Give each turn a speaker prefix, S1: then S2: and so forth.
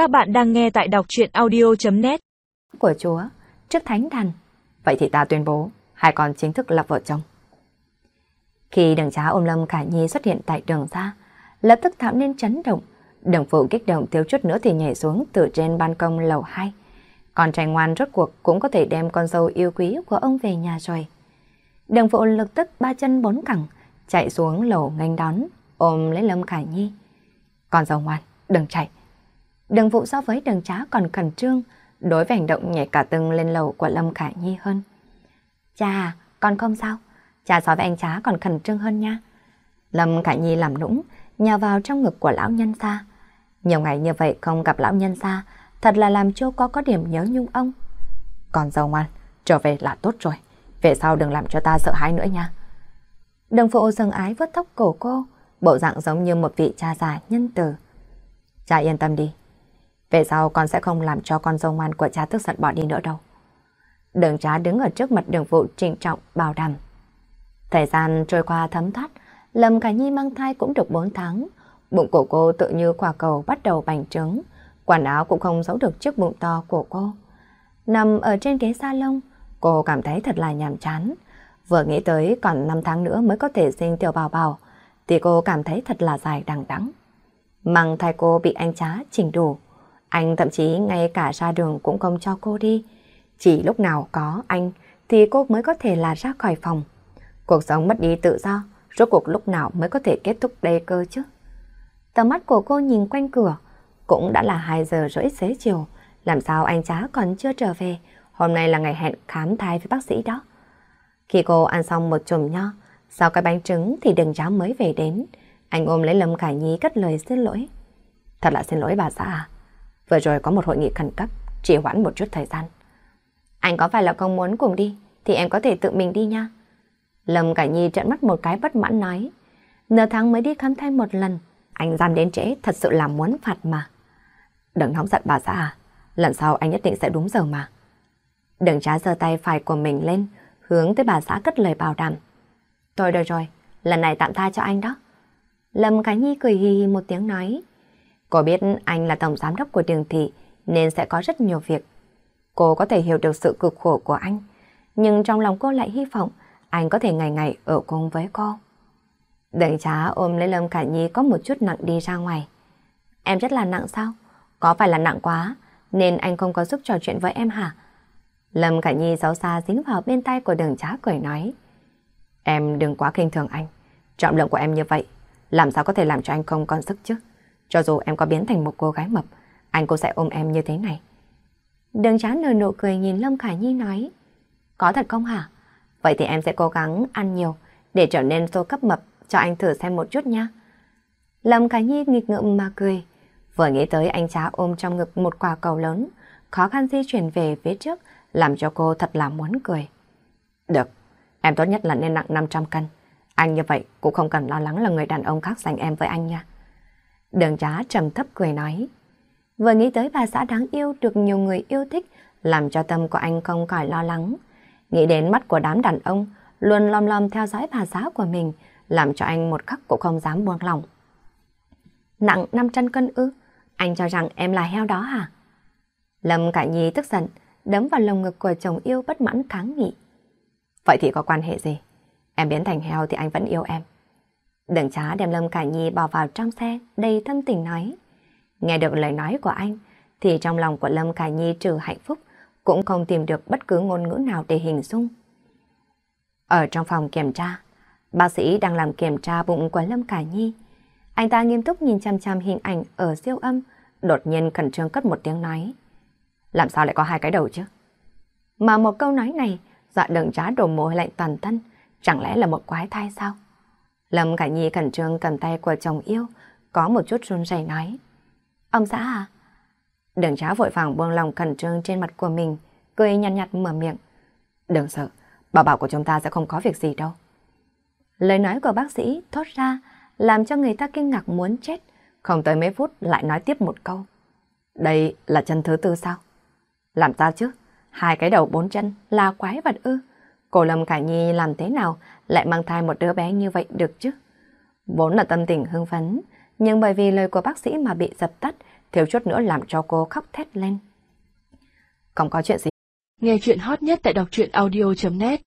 S1: Các bạn đang nghe tại đọc chuyện audio.net
S2: Của Chúa, trước thánh thần. Vậy thì ta tuyên bố, hai con chính thức là vợ chồng. Khi đường trá ôm lâm Khả Nhi xuất hiện tại đường ra, lập tức tạo nên chấn động. Đường phụ kích động thiếu chút nữa thì nhảy xuống từ trên ban công lầu 2. Con trai ngoan rốt cuộc cũng có thể đem con dâu yêu quý của ông về nhà rồi. Đường phụ lập tức ba chân bốn cẳng, chạy xuống lầu nghênh đón, ôm lấy Lâm Khả Nhi. Con dâu ngoan, đừng chạy. Đường phụ so với đường trá còn cẩn trương, đối với hành động nhảy cả tưng lên lầu của Lâm Khả Nhi hơn. Cha, con không sao. Cha so với anh trá còn khẩn trương hơn nha. Lâm Khả Nhi làm nũng, nhào vào trong ngực của lão nhân xa Nhiều ngày như vậy không gặp lão nhân xa thật là làm cho có có điểm nhớ nhung ông. Còn dâu ngoan, trở về là tốt rồi. Về sau đừng làm cho ta sợ hãi nữa nha. Đường phụ dần ái vớt tóc cổ cô, bộ dạng giống như một vị cha già nhân từ. Cha yên tâm đi. Về sau con sẽ không làm cho con dâu ngoan của cha tức giận bỏ đi nữa đâu. Đường trá đứng ở trước mặt đường vụ trịnh trọng bảo đảm. Thời gian trôi qua thấm thoát, Lâm Cả Nhi mang thai cũng được 4 tháng. Bụng của cô tự như quả cầu bắt đầu bành trướng. Quần áo cũng không giấu được chiếc bụng to của cô. Nằm ở trên ghế salon, cô cảm thấy thật là nhàm chán. Vừa nghĩ tới còn 5 tháng nữa mới có thể sinh tiểu bào bào, thì cô cảm thấy thật là dài đằng đẵng. Mang thai cô bị anh trá chỉnh đủ. Anh thậm chí ngay cả ra đường cũng không cho cô đi. Chỉ lúc nào có anh thì cô mới có thể là ra khỏi phòng. Cuộc sống mất đi tự do, rốt cuộc lúc nào mới có thể kết thúc đây cơ chứ? Tầm mắt của cô nhìn quanh cửa, cũng đã là 2 giờ rưỡi xế chiều. Làm sao anh chá còn chưa trở về? Hôm nay là ngày hẹn khám thai với bác sĩ đó. Khi cô ăn xong một chùm nho, sau cái bánh trứng thì đừng cháu mới về đến. Anh ôm lấy Lâm Khải Nhi cất lời xin lỗi. Thật là xin lỗi bà xã à. Vừa rồi có một hội nghị khẩn cấp, trì hoãn một chút thời gian. Anh có phải là không muốn cùng đi, thì em có thể tự mình đi nha. Lâm cả Nhi trợn mắt một cái bất mãn nói. Nửa tháng mới đi khám thai một lần, anh dám đến trễ thật sự là muốn phạt mà. Đừng nóng giận bà xã à, lần sau anh nhất định sẽ đúng giờ mà. Đừng trá giơ tay phải của mình lên, hướng tới bà xã cất lời bảo đảm. Tôi được rồi, lần này tạm tha cho anh đó. Lâm cả Nhi cười hì hì một tiếng nói. Cô biết anh là tổng giám đốc của đường thị nên sẽ có rất nhiều việc. Cô có thể hiểu được sự cực khổ của anh, nhưng trong lòng cô lại hy vọng anh có thể ngày ngày ở cùng với cô. Đợi trá ôm lấy Lâm Khải Nhi có một chút nặng đi ra ngoài. Em rất là nặng sao? Có phải là nặng quá nên anh không có giúp trò chuyện với em hả? Lâm Khải Nhi xấu xa dính vào bên tay của đường trá cười nói. Em đừng quá kinh thường anh. Trọng lượng của em như vậy, làm sao có thể làm cho anh không còn sức chứ? Cho dù em có biến thành một cô gái mập, anh cũng sẽ ôm em như thế này. Đường trá nở nụ cười nhìn Lâm Khải Nhi nói. Có thật không hả? Vậy thì em sẽ cố gắng ăn nhiều để trở nên tô cấp mập cho anh thử xem một chút nha. Lâm Khải Nhi nghịch ngợm mà cười. Vừa nghĩ tới anh trá ôm trong ngực một quả cầu lớn, khó khăn di chuyển về phía trước, làm cho cô thật là muốn cười. Được, em tốt nhất là nên nặng 500 cân. Anh như vậy cũng không cần lo lắng là người đàn ông khác giành em với anh nha. Đường trá trầm thấp cười nói. Vừa nghĩ tới bà xã đáng yêu được nhiều người yêu thích, làm cho tâm của anh không khỏi lo lắng. Nghĩ đến mắt của đám đàn ông, luôn lom lom theo dõi bà xã của mình, làm cho anh một khắc cũng không dám buông lòng. Nặng 500 cân ư? Anh cho rằng em là heo đó hả? Lâm Cả Nhi tức giận, đấm vào lồng ngực của chồng yêu bất mãn kháng nghị. Vậy thì có quan hệ gì? Em biến thành heo thì anh vẫn yêu em. Đừng trá đem Lâm Cả Nhi bỏ vào trong xe, đầy thâm tình nói. Nghe được lời nói của anh, thì trong lòng của Lâm Cả Nhi trừ hạnh phúc, cũng không tìm được bất cứ ngôn ngữ nào để hình dung. Ở trong phòng kiểm tra, bác sĩ đang làm kiểm tra bụng của Lâm Cả Nhi. Anh ta nghiêm túc nhìn chăm chăm hình ảnh ở siêu âm, đột nhiên khẩn trương cất một tiếng nói. Làm sao lại có hai cái đầu chứ? Mà một câu nói này, dọa đừng trá đổ mồ hôi lạnh toàn thân, chẳng lẽ là một quái thai sao? Lâm Cả Nhi khẩn trương cầm tay của chồng yêu, có một chút run rẩy nói. Ông xã à? Đường trá vội vàng buông lòng khẩn trương trên mặt của mình, cười nhăn nhạt mở miệng. Đừng sợ, bảo bảo của chúng ta sẽ không có việc gì đâu. Lời nói của bác sĩ thốt ra, làm cho người ta kinh ngạc muốn chết, không tới mấy phút lại nói tiếp một câu. Đây là chân thứ tư sao? Làm sao chứ? Hai cái đầu bốn chân là quái vật ư? Cô Lâm Khải Nhi làm thế nào lại mang thai một đứa bé như vậy được chứ? Vốn là tâm tình hưng phấn, nhưng bởi vì lời của bác sĩ mà bị dập tắt, thiếu chút nữa làm cho cô khóc thét lên. Không có chuyện gì.
S1: Nghe chuyện hot nhất tại đọc truyện audio.net